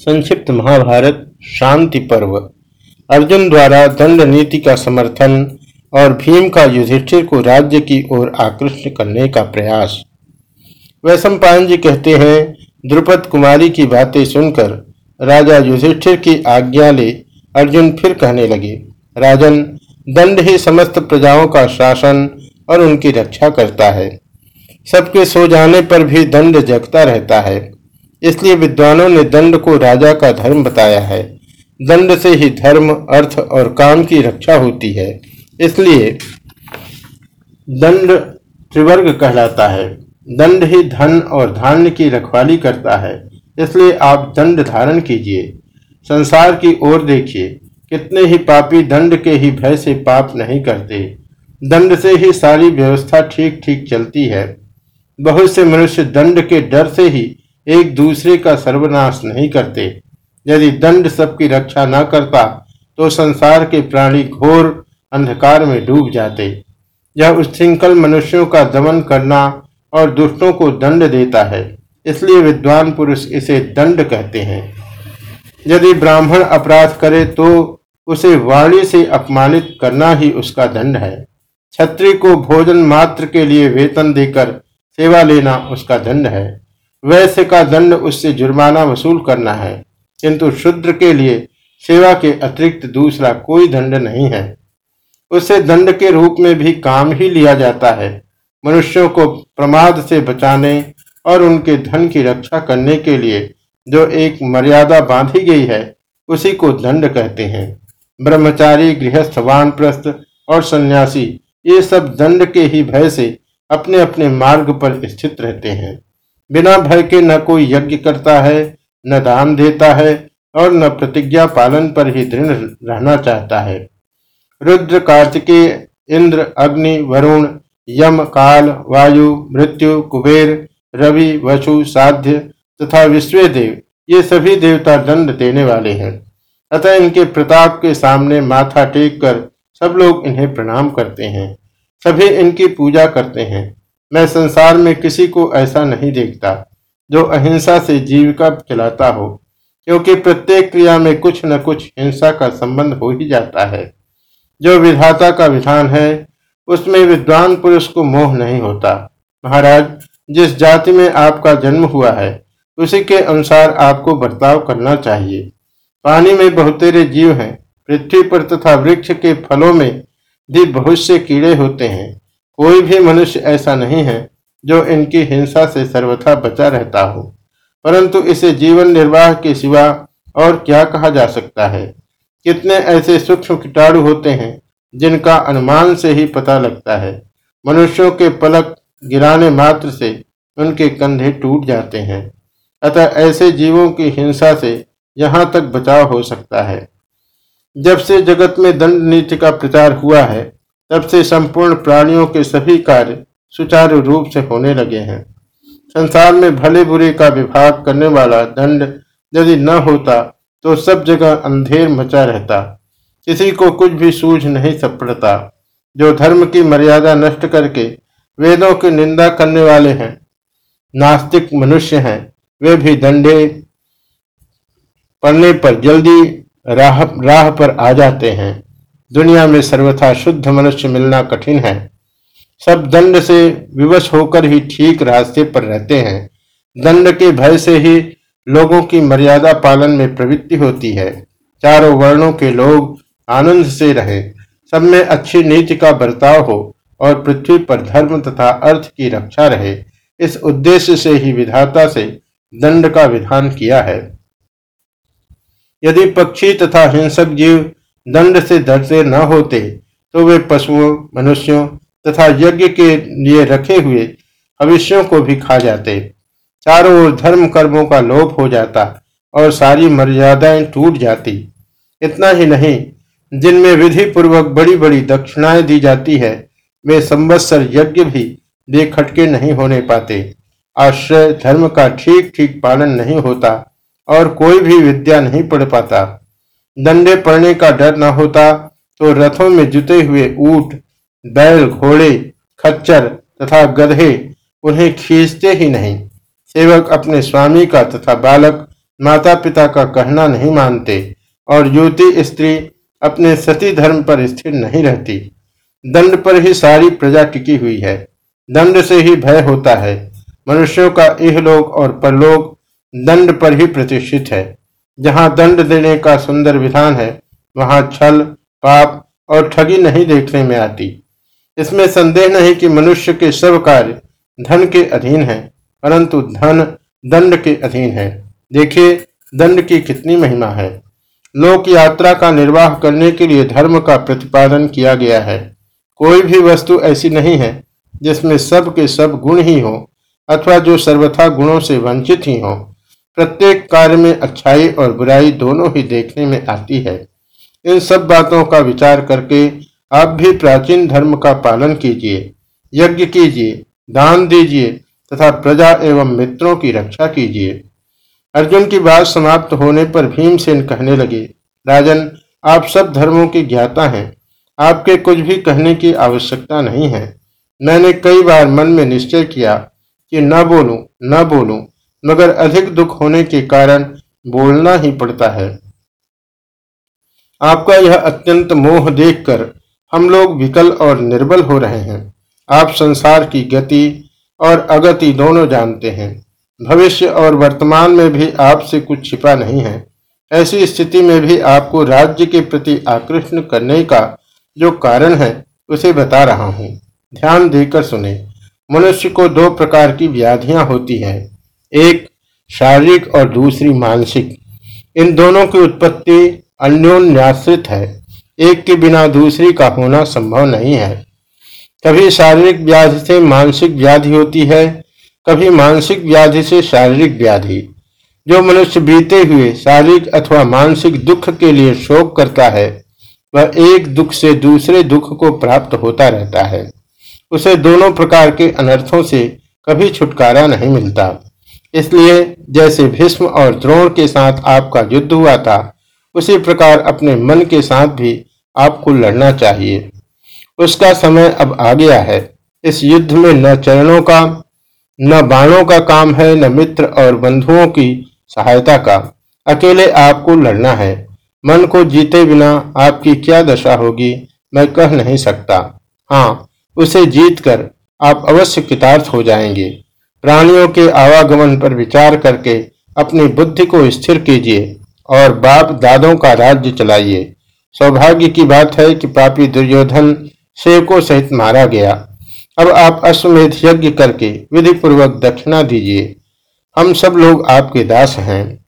संक्षिप्त महाभारत, शांति पर्व। अर्जुन द्वारा दंड नीति का समर्थन और भीम का युधिष्ठिर को राज्य की ओर आकृष्ट करने का प्रयास। वैशंपायन जी कहते हैं, द्रुपद कुमारी की बातें सुनकर राजा युधिष्ठिर की आज्ञा ले अर्जुन फिर कहने लगे, राजन, दंड ही समस्त प्रजाओं का शासन और उनकी रक्षा करता है। सबके सो जाने पर भी दंड जगता रहता है। इसलिए विद्वानों ने दंड को राजा का धर्म बताया है। दंड से ही धर्म, अर्थ और काम की रक्षा होती है। इसलिए दंड त्रिवर्ग कहलाता है। दंड ही धन और धान्य की रखवाली करता है। इसलिए आप दंड धारण कीजिए। संसार की ओर देखिए। कितने ही पापी दंड के ही भय से पाप नहीं करते। दंड से ही सारी व्यवस्था ठीक ठीक चलती है। बहुत से मनुष्य दंड के डर से ही एक दूसरे का सर्वनाश नहीं करते। यदि दंड सबकी रक्षा न करता तो संसार के प्राणी घोर अंधकार में डूब जाते। यह उच्छृंखल मनुष्यों का दमन करना और दुष्टों को दंड देता है। इसलिए विद्वान पुरुष इसे दंड कहते हैं। यदि ब्राह्मण अपराध करे तो उसे वाणी से अपमानित करना ही उसका दंड है। छत्री को भोजन मात्र के लिए वेतन देकर सेवा लेना उसका दंड है। वैश्य का दंड उससे जुर्माना वसूल करना है। किंतु शुद्र के लिए सेवा के अतिरिक्त दूसरा कोई दंड नहीं है। उसे दंड के रूप में भी काम ही लिया जाता है। मनुष्यों को प्रमाद से बचाने और उनके धन की रक्षा करने के लिए जो एक मर्यादा बांधी गई है, उसी को दंड कहते हैं। ब्रह्मचारी, गृहस्थ, वानप्रस्थ और सन्यासी, ये सब दंड के ही भय से अपने अपने मार्ग पर स्थित रहते हैं। बिना भय के न कोई यज्ञ करता है, न दान देता है और न प्रतिज्ञा पालन पर ही दृढ़ रहना चाहता है। रुद्र, कार्तिकेय, इंद्र, अग्नि, वरुण, यम, काल, वायु, मृत्यु, कुबेर, रवि, वसु, साध्य तथा विश्व देव, ये सभी देवता दंड देने वाले हैं। अतः इनके प्रताप के सामने माथा टेक कर सब लोग इन्हें प्रणाम करते हैं। सभी इनकी पूजा करते हैं। मैं संसार में किसी को ऐसा नहीं देखता, जो अहिंसा से जीविका चलाता हो, क्योंकि प्रत्येक क्रिया में कुछ न कुछ हिंसा का संबंध हो ही जाता है। जो विधाता का विधान है, उसमें विद्वान पुरुष को मोह नहीं होता। महाराज, जिस जाति में आपका जन्म हुआ है, उसी के अनुसार आपको बर्ताव करना चाहिए। पानी में बहुतेरे जीव हैं, पृथ्वी पर तथा वृक्ष के फलों में भी बहुत से कीड़े होते हैं। कोई भी मनुष्य ऐसा नहीं है जो इनकी हिंसा से सर्वथा बचा रहता हो। परंतु इसे जीवन निर्वाह के सिवा और क्या कहा जा सकता है? कितने ऐसे सूक्ष्म कीटाणु होते हैं जिनका अनुमान से ही पता लगता है? मनुष्यों के पलक गिराने मात्र से उनके कंधे टूट जाते हैं। अतः ऐसे जीवों की हिंसा से यहाँ तक बचाव हो सकता है। जब से जगत में दंड नीति का प्रचार हुआ है तब से संपूर्ण प्राणियों के सभी कार्य सुचारू रूप से होने लगे हैं। संसार में भले बुरे का विभाग करने वाला दंड यदि न होता तो सब जगह अंधेर मचा रहता। किसी को कुछ भी सूझ नहीं सपड़ता। जो धर्म की मर्यादा नष्ट करके वेदों की निंदा करने वाले हैं, नास्तिक मनुष्य हैं, वे भी दंडे पड़ने पर जल्दी राह राह पर आ जाते हैं। दुनिया में सर्वथा शुद्ध मनुष्य मिलना कठिन है। सब दंड से विवश होकर ही ठीक रास्ते पर रहते हैं। दंड के भय से ही लोगों की मर्यादा पालन में प्रवृत्ति होती है। चारों वर्णों के लोग आनंद से रहे। सब में अच्छी नीति का बर्ताव हो और पृथ्वी पर धर्म तथा अर्थ की रक्षा रहे। इस उद्देश्य से ही विधाता से दंड का विधान किया है। यदि पक्षी तथा हिंसक जीव दंड से डरते न होते तो वे पशुओं, मनुष्यों तथा यज्ञ के लिए रखे हुए भविष्यों को भी खा जाते। चारों ओर धर्म कर्मों का लोप हो जाता और सारी मर्यादाएँ टूट जाती। इतना ही नहीं, जिनमें विधि पूर्वक बड़ी बड़ी दक्षिणाएँ दी जाती है, वे संवत्सर यज्ञ भी बेखटके नहीं होने पाते। आश्रय, धर्म का ठीक ठीक पालन नहीं होता और कोई भी विद्या नहीं पढ़ पाता। डंडे पड़ने का डर न होता तो रथों में जुते हुए ऊट, बैल, घोड़े, खच्चर तथा गधे उन्हें खींचते ही नहीं। सेवक अपने स्वामी का तथा बालक माता पिता का कहना नहीं मानते और युवती स्त्री अपने सती धर्म पर स्थिर नहीं रहती। दंड पर ही सारी प्रजा टिकी हुई है। दंड से ही भय होता है। मनुष्यों का इहलोक और परलोक दंड पर ही प्रतिष्ठित है। जहाँ दंड देने का सुंदर विधान है, वहाँ छल, पाप और ठगी नहीं देखने में आती। इसमें संदेह नहीं कि मनुष्य के सब कार्य धन के अधीन है, परंतु धन दंड के अधीन है। देखिए, दंड की कितनी महिमा है। लोक यात्रा का निर्वाह करने के लिए धर्म का प्रतिपादन किया गया है। कोई भी वस्तु ऐसी नहीं है, जिसमें सब के सब गुण ही हो, अथवा जो सर्वथा गुणों से वंचित ही हो। प्रत्येक कार्य में अच्छाई और बुराई दोनों ही देखने में आती है। इन सब बातों का विचार करके आप भी प्राचीन धर्म का पालन कीजिए, यज्ञ कीजिए, दान दीजिए तथा प्रजा एवं मित्रों की रक्षा कीजिए। अर्जुन की बात समाप्त होने पर भीमसेन कहने लगे, राजन, आप सब धर्मों की ज्ञाता हैं। आपके कुछ भी कहने की आवश्यकता नहीं है। मैंने कई बार मन में निश्चय किया कि न बोलूँ न बोलूँ मगर अधिक दुख होने के कारण बोलना ही पड़ता है। आपका यह अत्यंत मोह देखकर हम लोग विकल और निर्बल हो रहे हैं। आप संसार की गति और अगति दोनों जानते हैं। भविष्य और वर्तमान में भी आपसे कुछ छिपा नहीं है। ऐसी स्थिति में भी आपको राज्य के प्रति आकृष्ट करने का जो कारण है, उसे बता रहा हूँ। ध्यान देकर सुने। मनुष्य को दो प्रकार की व्याधियाँ होती है। एक शारीरिक और दूसरी मानसिक। इन दोनों की उत्पत्ति अन्योन्याश्रित है। एक के बिना दूसरी का होना संभव नहीं है। कभी शारीरिक व्याधि से मानसिक व्याधि होती है, कभी मानसिक व्याधि से शारीरिक व्याधि। जो मनुष्य बीते हुए शारीरिक अथवा मानसिक दुख के लिए शोक करता है, वह एक दुख से दूसरे दुख को प्राप्त होता रहता है। उसे दोनों प्रकार के अनर्थों से कभी छुटकारा नहीं मिलता। इसलिए जैसे भीष्म और द्रोण के साथ आपका युद्ध हुआ था, उसी प्रकार अपने मन के साथ भी आपको लड़ना चाहिए। उसका समय अब आ गया है। इस युद्ध में न चरणों का, न बाणों का काम है, न मित्र और बंधुओं की सहायता का। अकेले आपको लड़ना है। मन को जीते बिना आपकी क्या दशा होगी, मैं कह नहीं सकता। हाँ उसे जीतकर आप अवश्य कितार्थ हो जाएँगे। प्राणियों के आवागमन पर विचार करके अपनी बुद्धि को स्थिर कीजिए और बाप दादों का राज्य चलाइए। सौभाग्य की बात है कि पापी दुर्योधन सेवकों सहित मारा गया। अब आप अश्वमेध यज्ञ करके विधि पूर्वक दक्षिणा दीजिए। हम सब लोग आपके दास हैं।